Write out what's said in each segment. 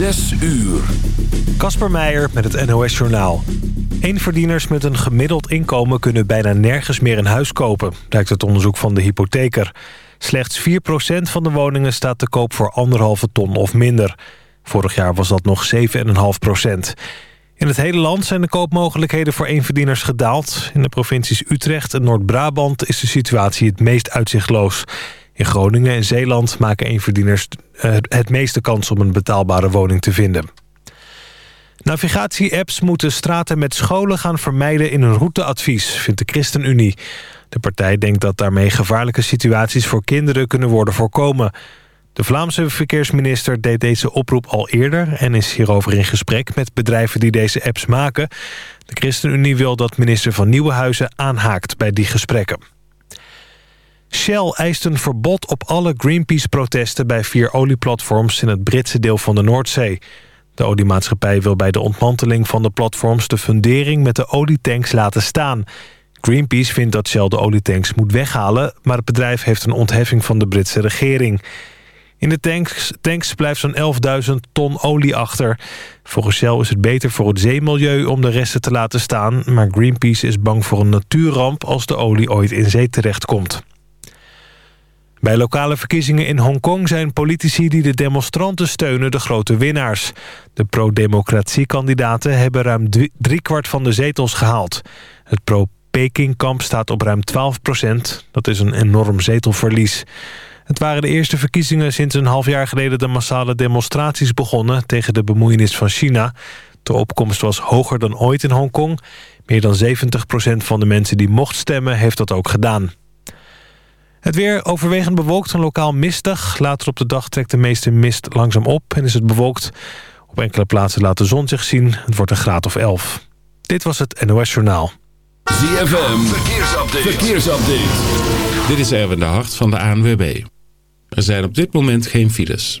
Zes uur. Kasper Meijer met het NOS-journaal. Eenverdieners met een gemiddeld inkomen kunnen bijna nergens meer een huis kopen... blijkt het onderzoek van de hypotheker. Slechts 4% van de woningen staat te koop voor anderhalve ton of minder. Vorig jaar was dat nog 7,5%. In het hele land zijn de koopmogelijkheden voor eenverdieners gedaald. In de provincies Utrecht en Noord-Brabant is de situatie het meest uitzichtloos... In Groningen en Zeeland maken eenverdieners eh, het meeste kans om een betaalbare woning te vinden. Navigatie-apps moeten straten met scholen gaan vermijden in een routeadvies, vindt de ChristenUnie. De partij denkt dat daarmee gevaarlijke situaties voor kinderen kunnen worden voorkomen. De Vlaamse verkeersminister deed deze oproep al eerder... en is hierover in gesprek met bedrijven die deze apps maken. De ChristenUnie wil dat minister van Nieuwenhuizen aanhaakt bij die gesprekken. Shell eist een verbod op alle Greenpeace-protesten... bij vier olieplatforms in het Britse deel van de Noordzee. De oliemaatschappij wil bij de ontmanteling van de platforms... de fundering met de olietanks laten staan. Greenpeace vindt dat Shell de olietanks moet weghalen... maar het bedrijf heeft een ontheffing van de Britse regering. In de tanks, blijft zo'n 11.000 ton olie achter. Volgens Shell is het beter voor het zeemilieu om de resten te laten staan... maar Greenpeace is bang voor een natuurramp als de olie ooit in zee terechtkomt. Bij lokale verkiezingen in Hongkong zijn politici die de demonstranten steunen de grote winnaars. De pro-democratie-kandidaten hebben ruim driekwart van de zetels gehaald. Het pro-Peking-kamp staat op ruim 12 procent. Dat is een enorm zetelverlies. Het waren de eerste verkiezingen sinds een half jaar geleden de massale demonstraties begonnen tegen de bemoeienis van China. De opkomst was hoger dan ooit in Hongkong. Meer dan 70 procent van de mensen die mocht stemmen heeft dat ook gedaan. Het weer overwegend bewolkt en lokaal mistig. Later op de dag trekt de meeste mist langzaam op en is het bewolkt. Op enkele plaatsen laat de zon zich zien. Het wordt een graad of 11. Dit was het NOS Journaal. ZFM, verkeersupdate. verkeersupdate. Dit is Erwin de Hart van de ANWB. Er zijn op dit moment geen files.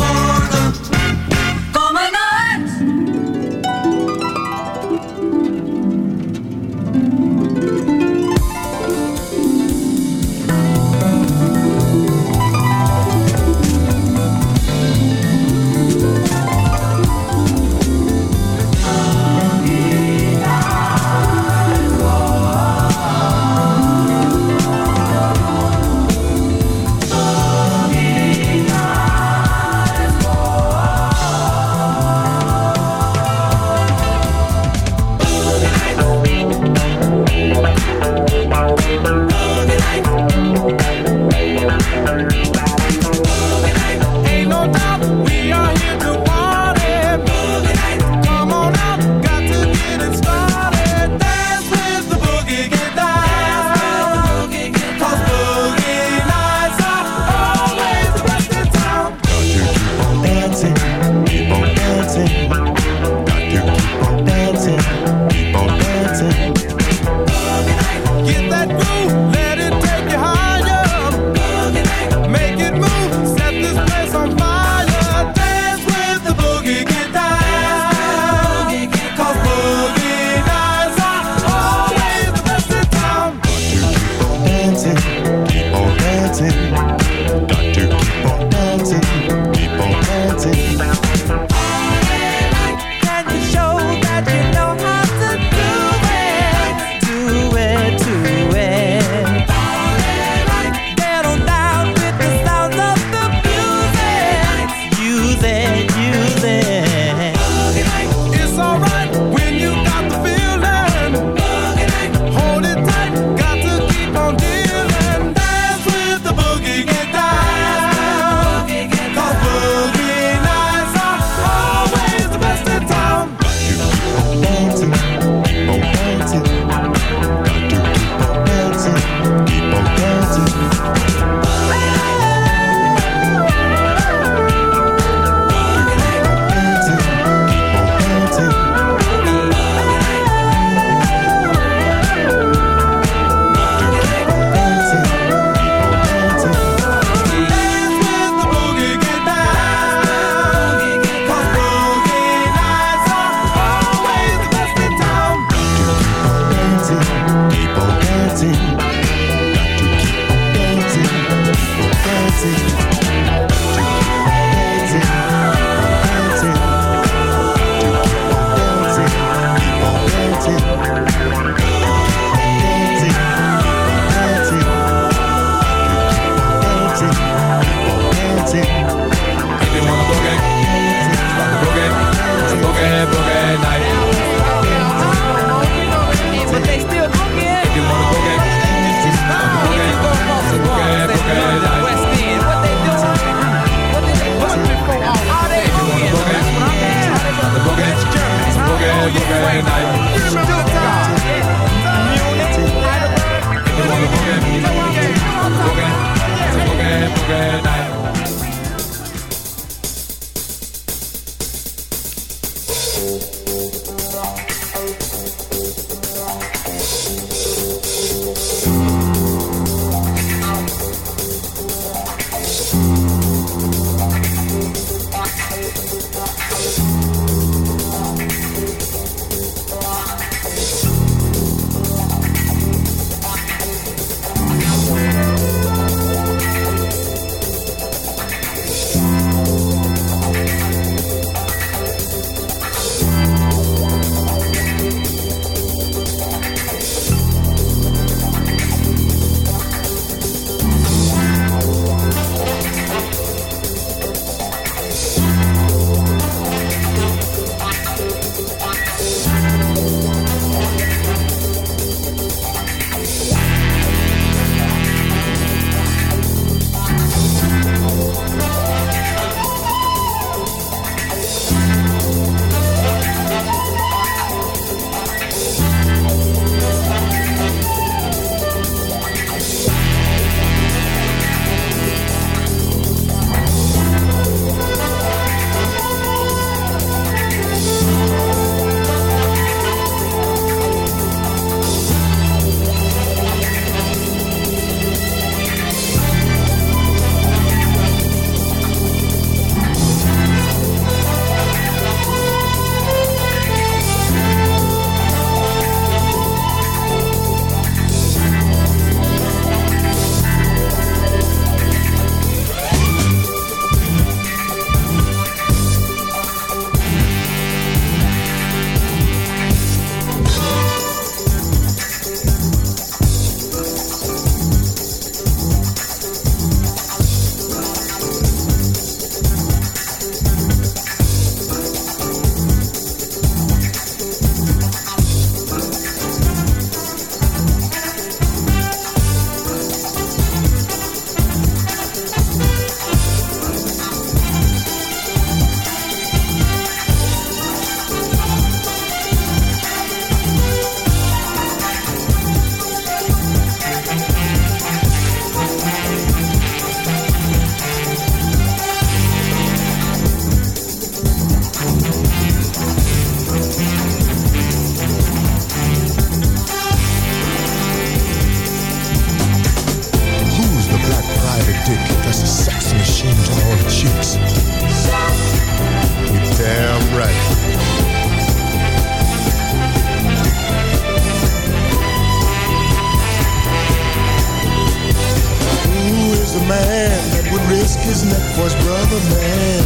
his brother, man.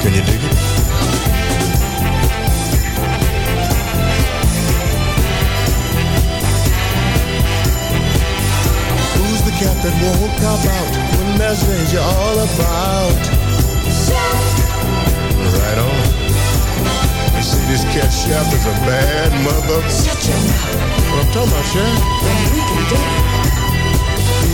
Can you dig it? Who's the cat that won't cop out when there's danger all about? Right on. You see, this cat chef is a bad mother. Shut your mouth. What I'm talking about, Chef? We can do it.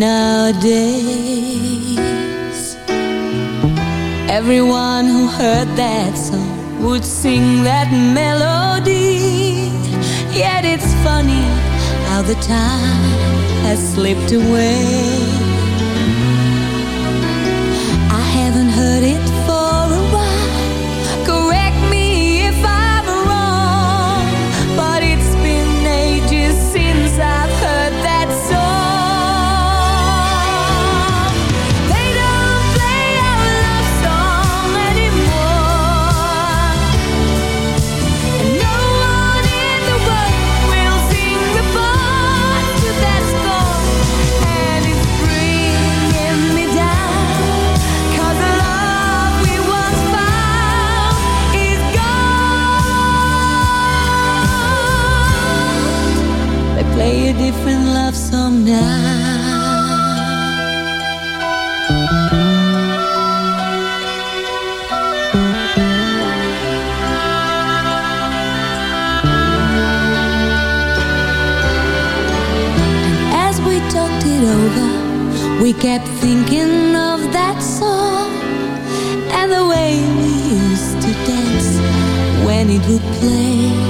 In our days. Everyone who heard that song would sing that melody. Yet it's funny how the time has slipped away. We talked it over, we kept thinking of that song And the way we used to dance When it would play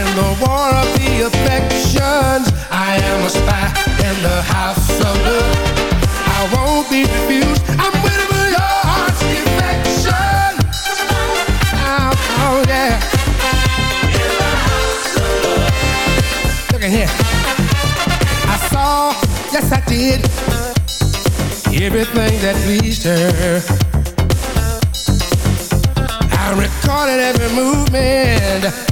in the war of the affections. I am a spy in the house of love. I won't be refused. I'm waiting for your heart's defection. Oh, yeah. Look at here. I saw, yes I did, everything that pleased her. I recorded every movement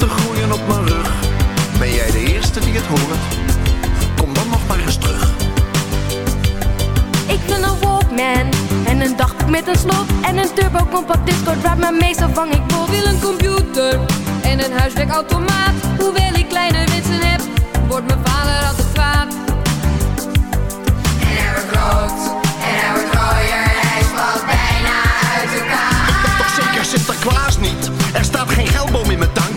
het? Kom dan nog maar eens terug. Ik wil een Walkman en een dagboek met een slot en een turbo compact disco drive, maar meestal vang ik bot. Wil een computer en een huiswerkautomaat. Hoewel ik kleine wensen heb, wordt mijn vader altijd kwaad. En hij wordt rood, en hij wordt rooier, hij valt bijna uit elkaar. Ik ben toch zeker Sinterklaas niet? Er staat geen tuin,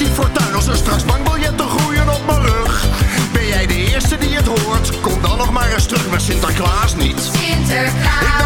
een negatief fortuin als er straks bankbiljetten groeien op mijn rug. Ben jij de eerste die het hoort? Kom dan nog maar eens terug, ben Sinterklaas niet. Sinterklaas.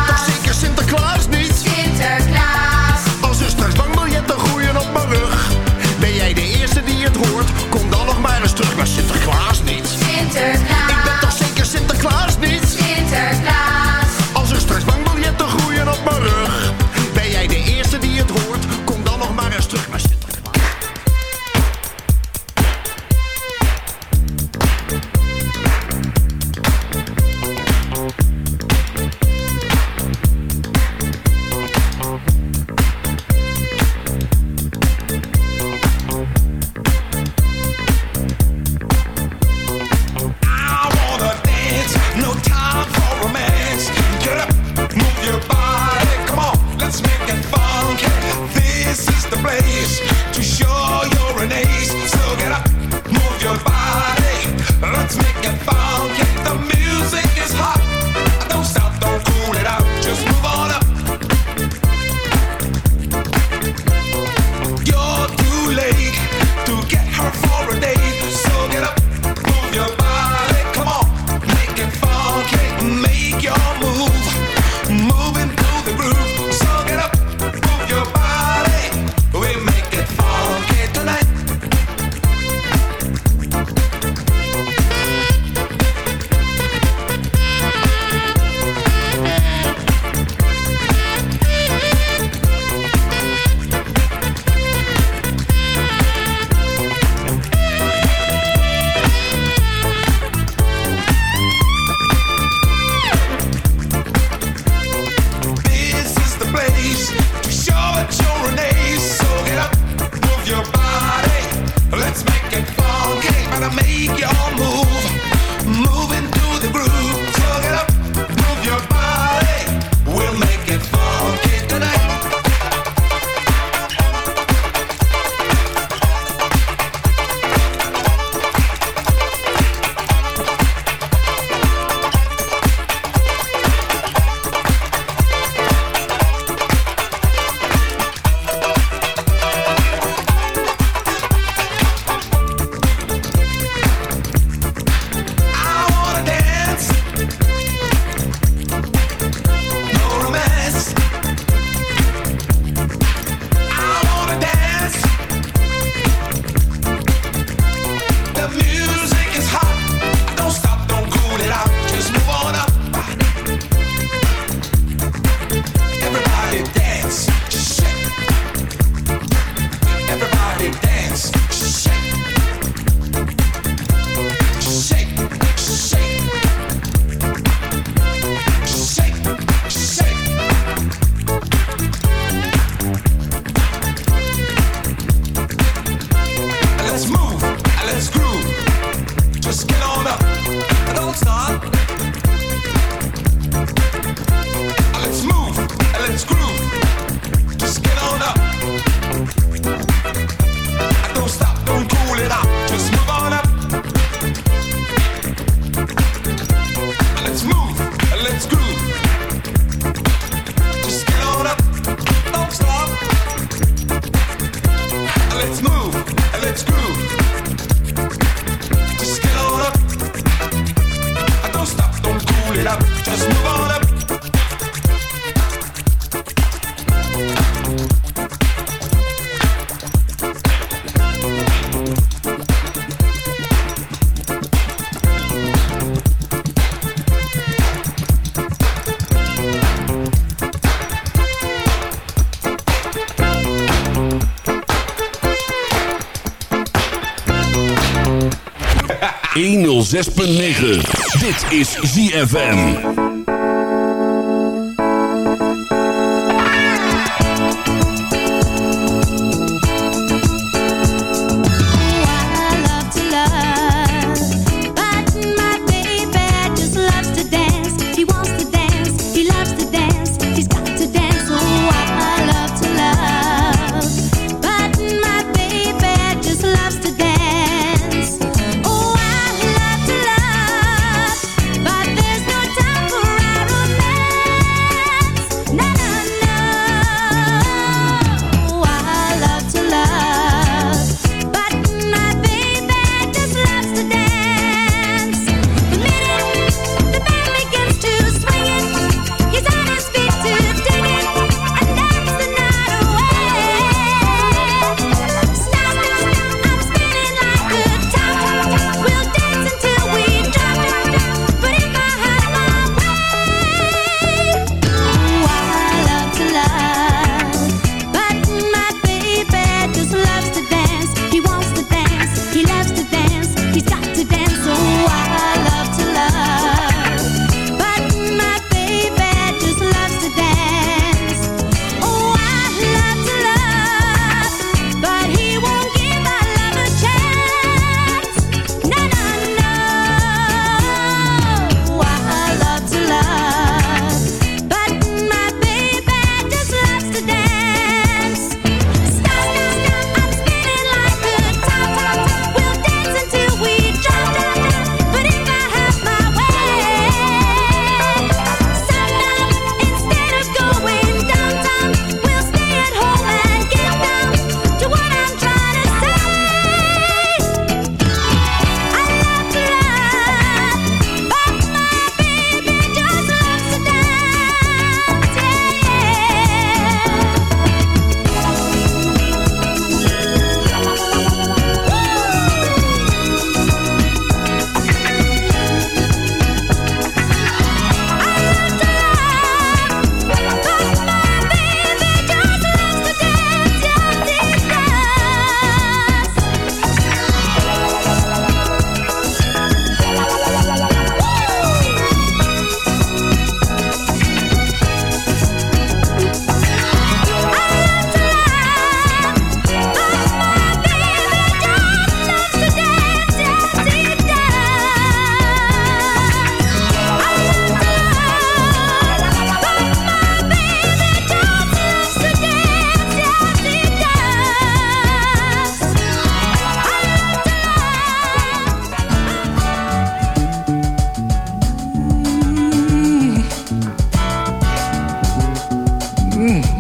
106.9. Dit is ZFM.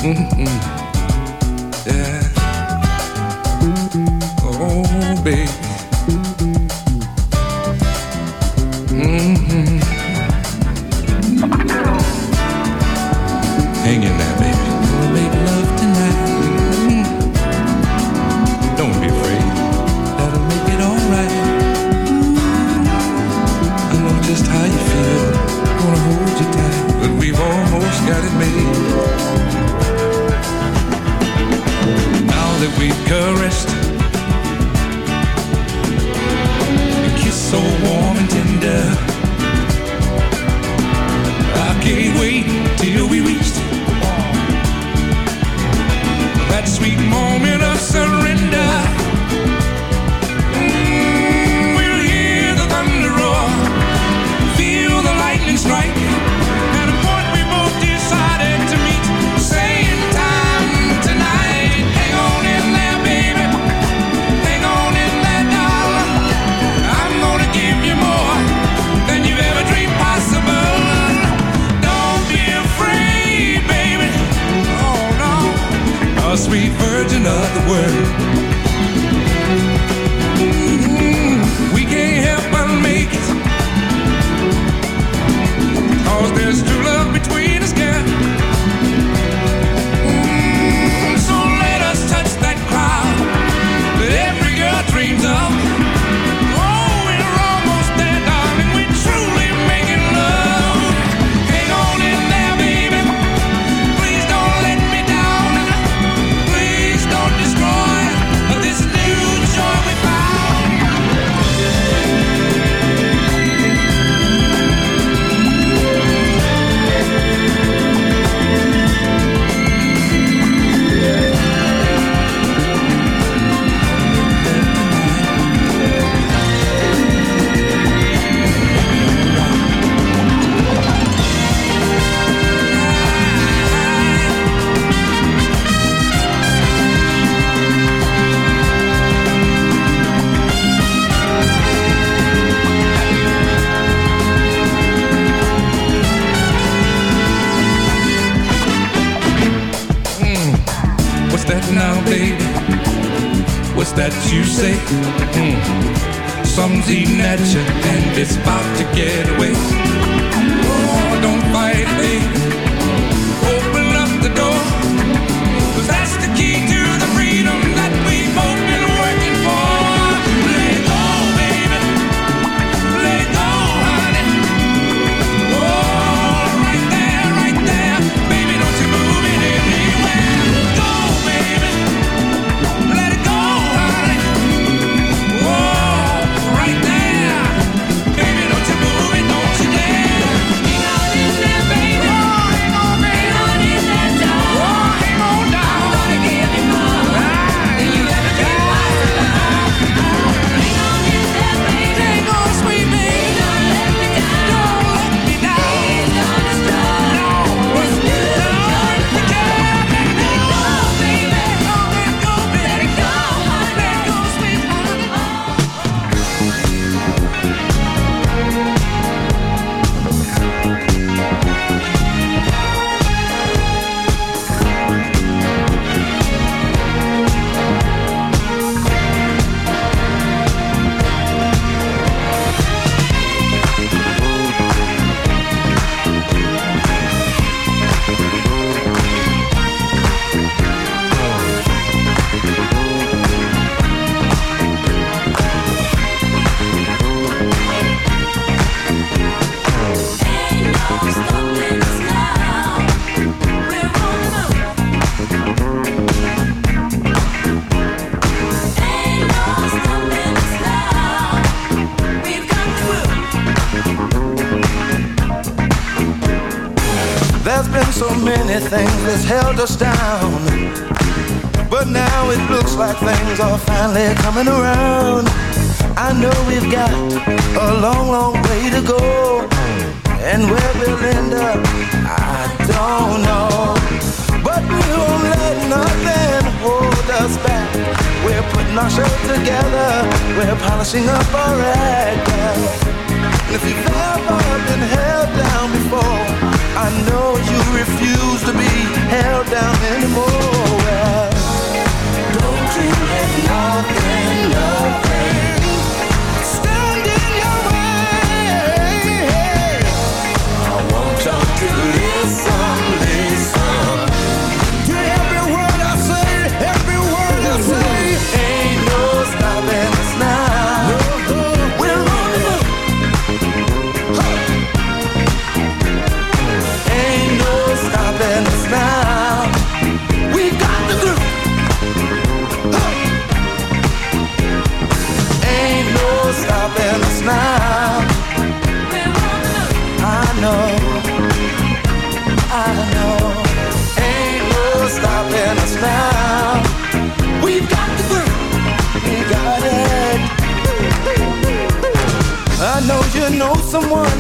Mm-hmm.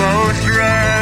Almost run.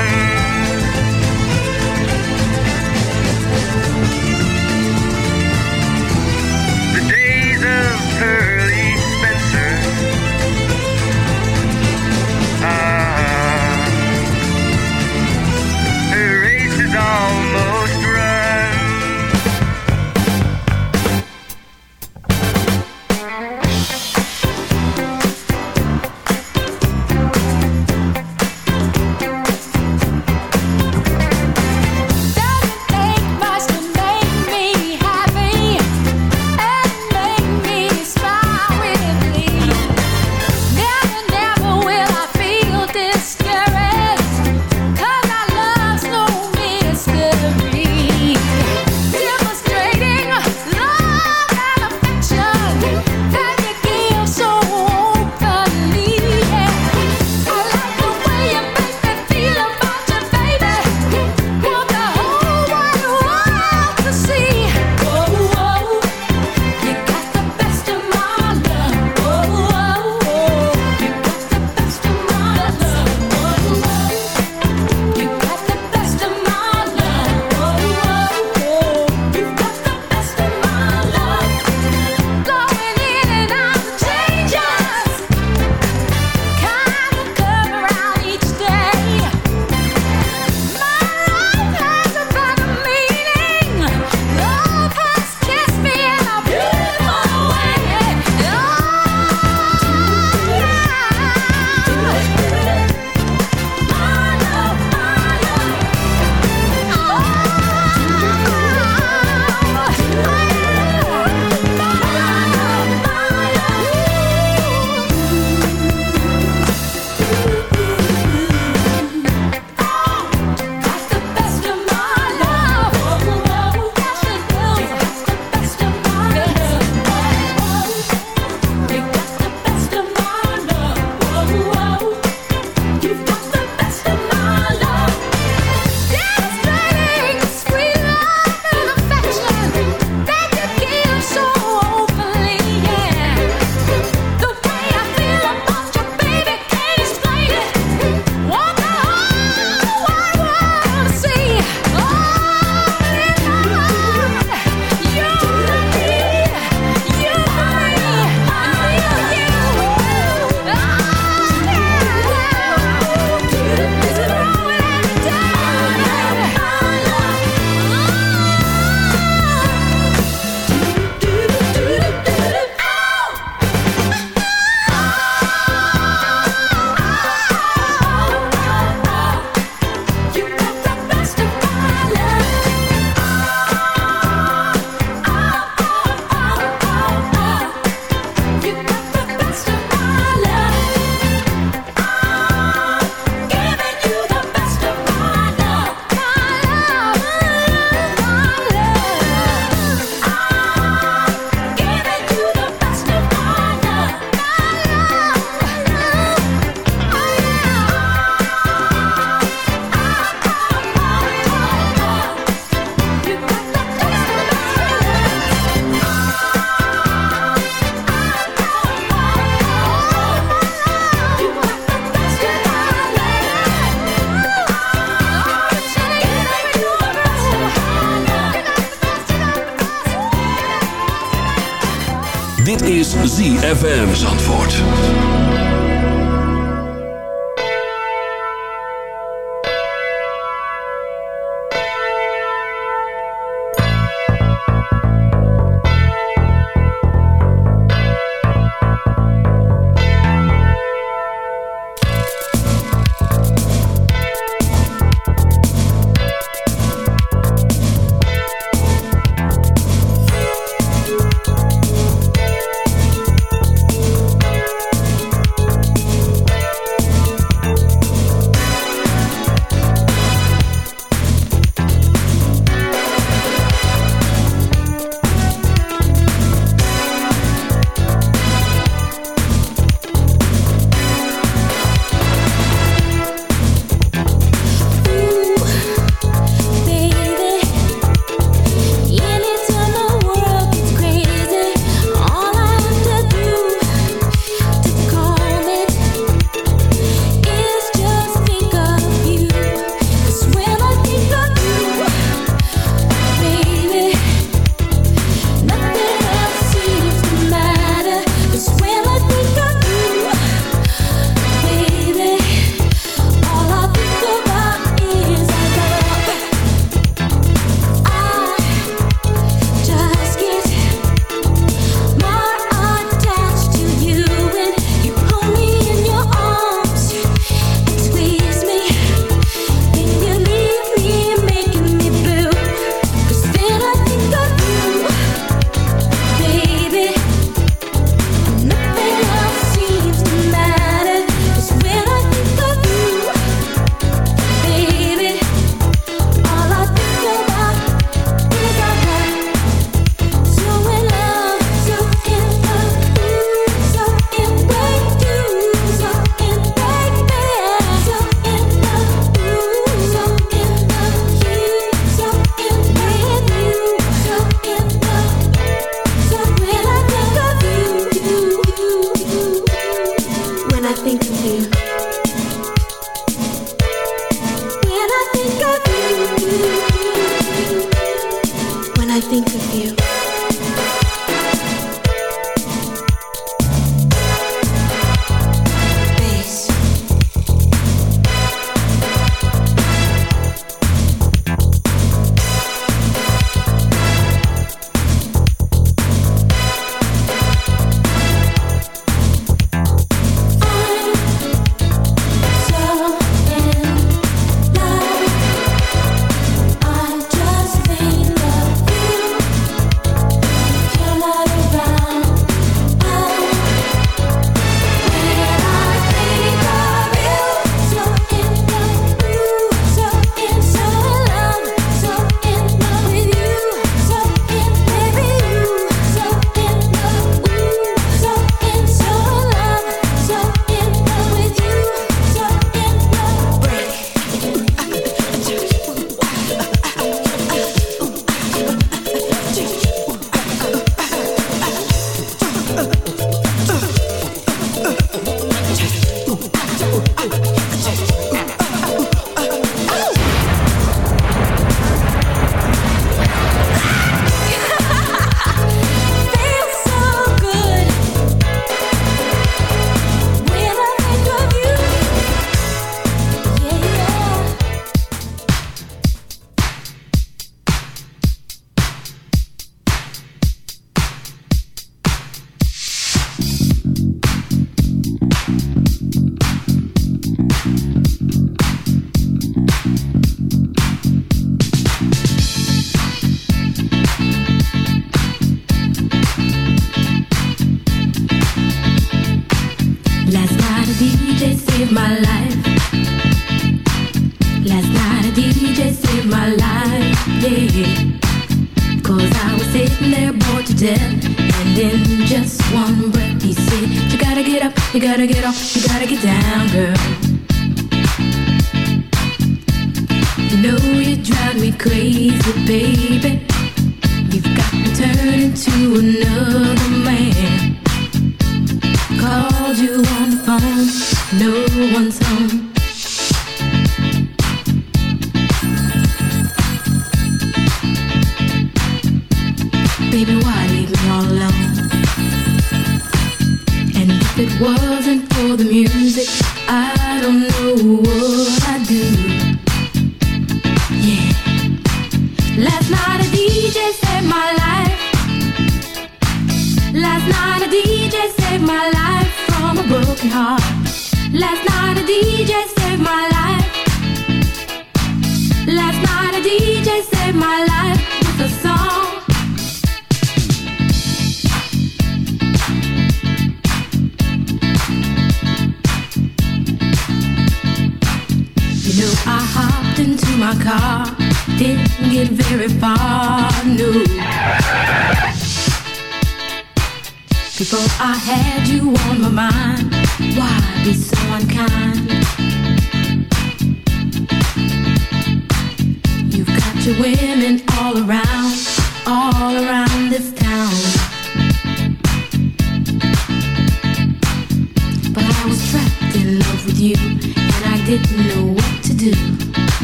ZFM